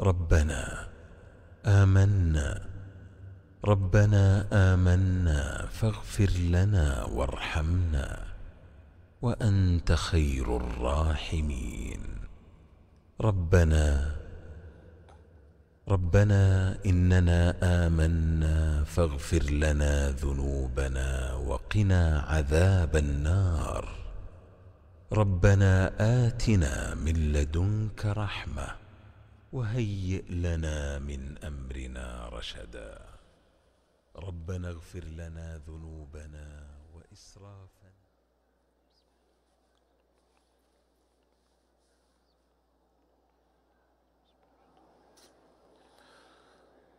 ربنا آمنا. ربنا آمنا فاغفر لنا وارحمنا وأنت خير الراحمين. ربنا ربنا إننا آمنا فاغفر لنا ذنوبنا وقنا عذاب النار. ربنا آتنا من لدنك رحمة وهيئ لنا من أمرنا رشدا. ربنا اغفر لنا ذنوبنا وإسرافنا.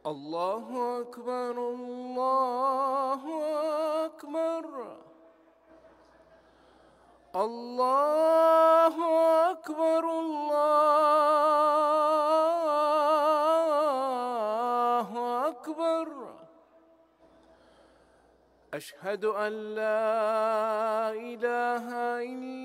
الله أكبر الله أكبر. الله أشهد أن لا إله إلا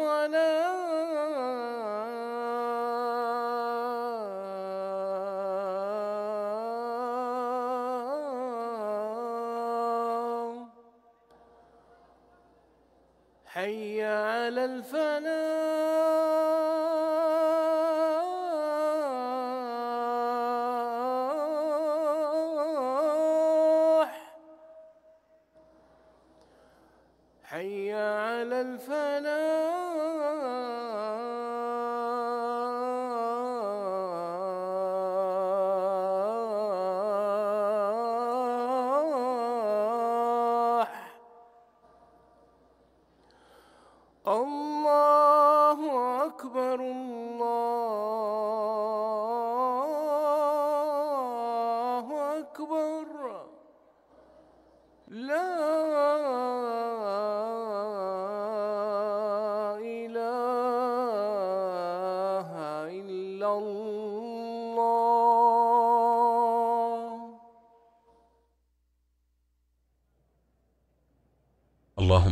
على الفلاح.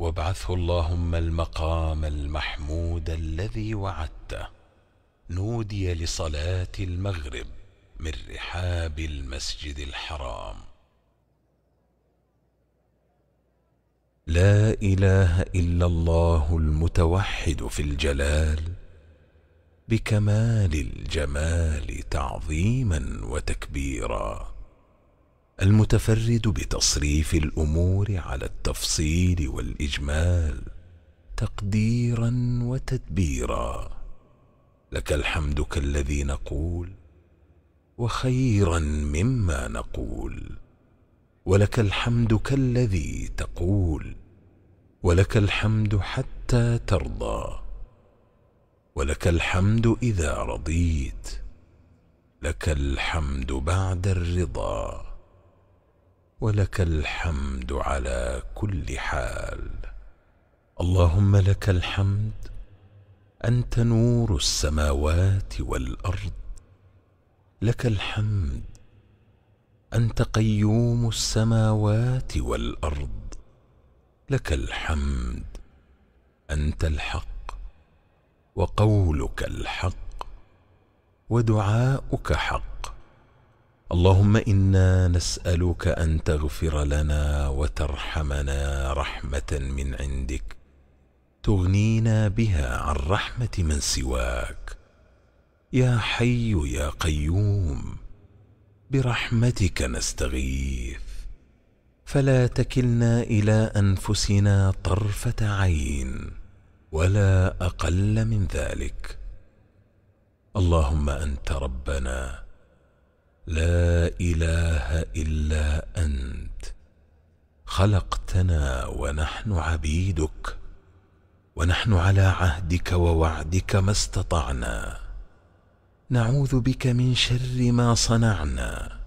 وابعثه اللهم المقام المحمود الذي وعدته. نودي لصلاة المغرب من رحاب المسجد الحرام. لا إله إلا الله المتوحد في الجلال بكمال الجمال تعظيما وتكبيرا. المتفرد بتصريف الأمور على التفصيل والإجمال تقديرا وتدبيرا. لك الحمد كالذي نقول وخيرا مما نقول. ولك الحمد كالذي تقول ولك الحمد حتى ترضى. ولك الحمد إذا رضيت لك الحمد بعد الرضا. ولك الحمد على كل حال. اللهم لك الحمد أنت نور السماوات والأرض. لك الحمد أنت قيوم السماوات والأرض. لك الحمد أنت الحق وقولك الحق ودعاؤك حق. اللهم إنا نسألك أن تغفر لنا وترحمنا رحمة من عندك تغنينا بها عن رحمة من سواك. يا حي يا قيوم برحمتك نستغيث. فلا تكلنا إلى أنفسنا طرفة عين ولا أقل من ذلك. اللهم أنت ربنا لا إله إلا أنت. خلقتنا ونحن عبيدك ونحن على عهدك ووعدك ما استطعنا. نعوذ بك من شر ما صنعنا.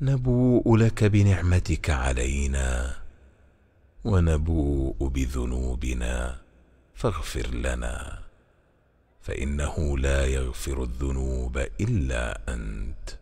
نبوء لك بنعمتك علينا ونبوء بذنوبنا فاغفر لنا. فإنه لا يغفر الذنوب إلا أنت.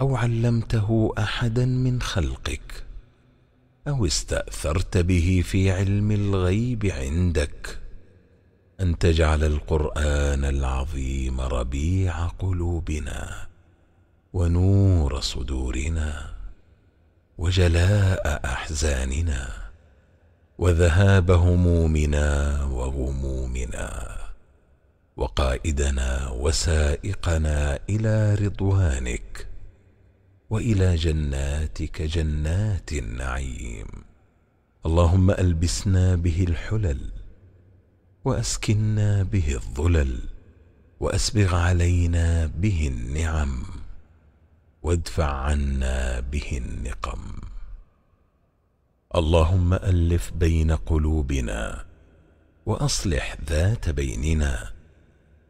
أو علمته أحدا من خلقك أو استأثرت به في علم الغيب عندك أن تجعل القرآن العظيم ربيع قلوبنا ونور صدورنا وجلاء أحزاننا وذهاب همومنا وغمومنا وقائدنا وسائقنا إلى رضوانك. وإلى جناتك جنات النعيم. اللهم ألبسنا به الحلل واسكنا به الظلل وأسبغ علينا به النعم وادفع عنا به النقم. اللهم ألف بين قلوبنا وأصلح ذات بيننا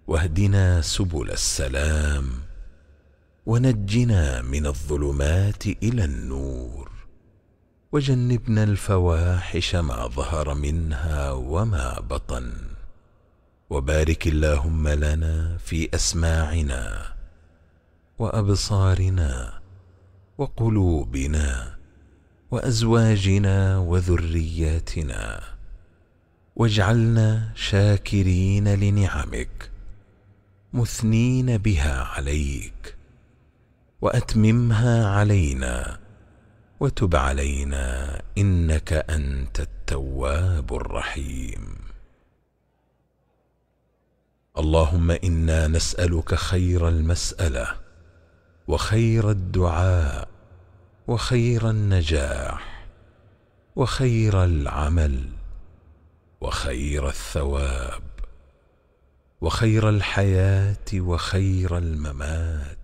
واهدنا سبل السلام. ونجنا من الظلمات إلى النور. وجنبنا الفواحش ما ظهر منها وما بطن. وبارك اللهم لنا في أسماعنا وأبصارنا وقلوبنا وأزواجنا وذرياتنا. واجعلنا شاكرين لنعمك مثنين بها عليك. وأتممها علينا وتب علينا إنك أنت التواب الرحيم. اللهم إنا نسألك خير المسألة وخير الدعاء وخير النجاح وخير العمل وخير الثواب وخير الحياة وخير الممات.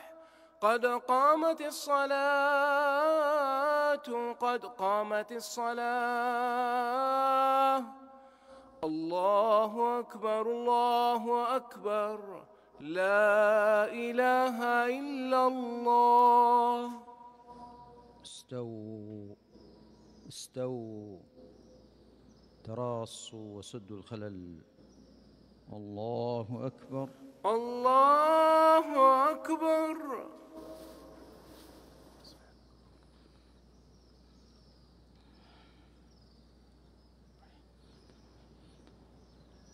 قد قامت الصلاة قد قامت الصلاة. الله أكبر الله أكبر. لا إله إلا الله. استووا استووا. تراصوا وسدوا الخلل. الله أكبر. الله أكبر.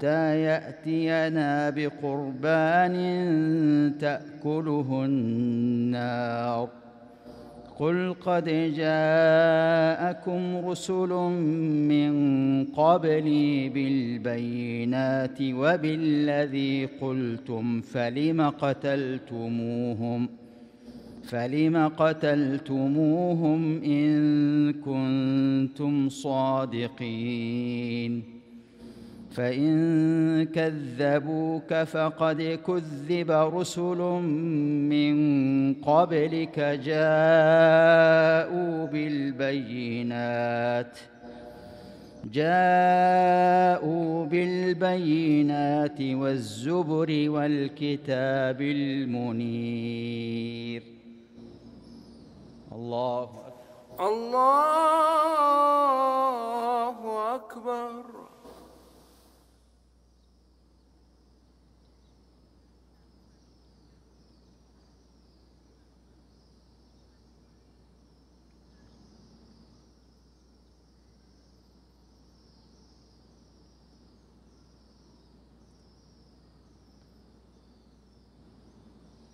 حتى يأتينا بقربان تأكله النار. قل قد جاءكم رسل من قبلي بالبينات وبالذي قلتم فلم قتلتموهم؟ فلم قتلتموهم إن كنتم صادقين؟ فإن كذبوك فقد كذب رسل من قبلك جاءوا بالبينات. جاءوا بالبينات والزبر والكتاب المنير. الله أكبر. الله أكبر.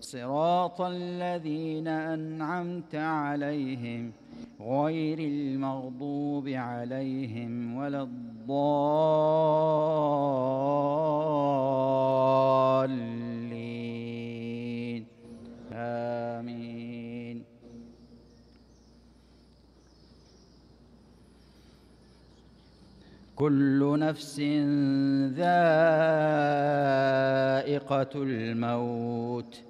صراط الذين أنعمت عليهم غير المغضوب عليهم ولا الضالين. آمين. كل نفس ذائقة الموت.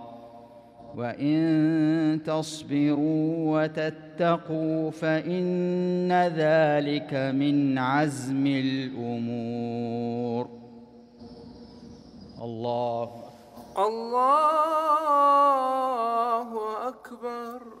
وان تصبروا وتتقوا فان ذلك من عزم الأمور الله الله أكبر.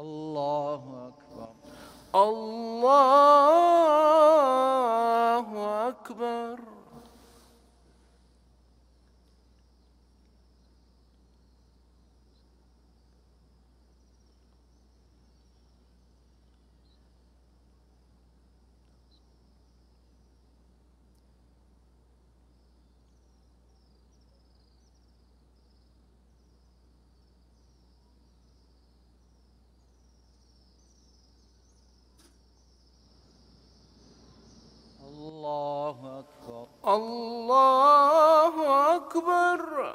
الله أكبر. الله أكبر الله أكبر الله أكبر.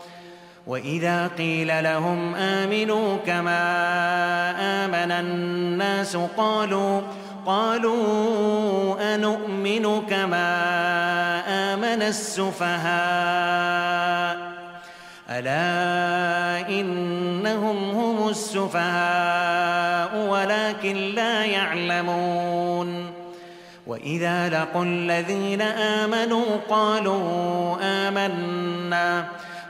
وإذا قيل لهم آمنوا كما آمن الناس قالوا قالوا أنؤمن كما آمن السفهاء ألا إنهم هم السفهاء ولكن لا يعلمون وإذا لقوا الذين آمنوا قالوا آمنا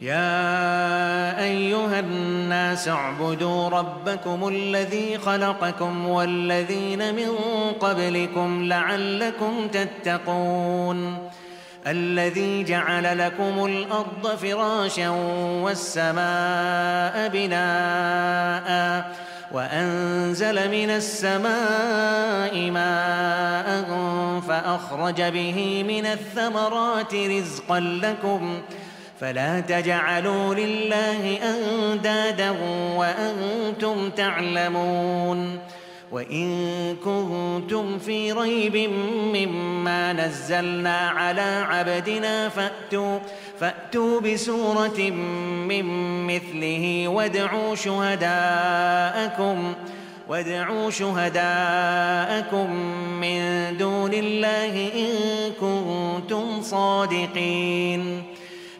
يا أيها الناس اعبدوا ربكم الذي خلقكم والذين من قبلكم لعلكم تتقون. الذي جعل لكم الأرض فراشا والسماء بناء وأنزل من السماء ماء فأخرج به من الثمرات رزقا لكم فلا تجعلوا لله أندادا وأنتم تعلمون وإن كنتم في ريب مما نزلنا على عبدنا فأتوا فأتوا بسورة من مثله وادعوا شهداءكم وادعوا شهداءكم من دون الله إن كنتم صادقين.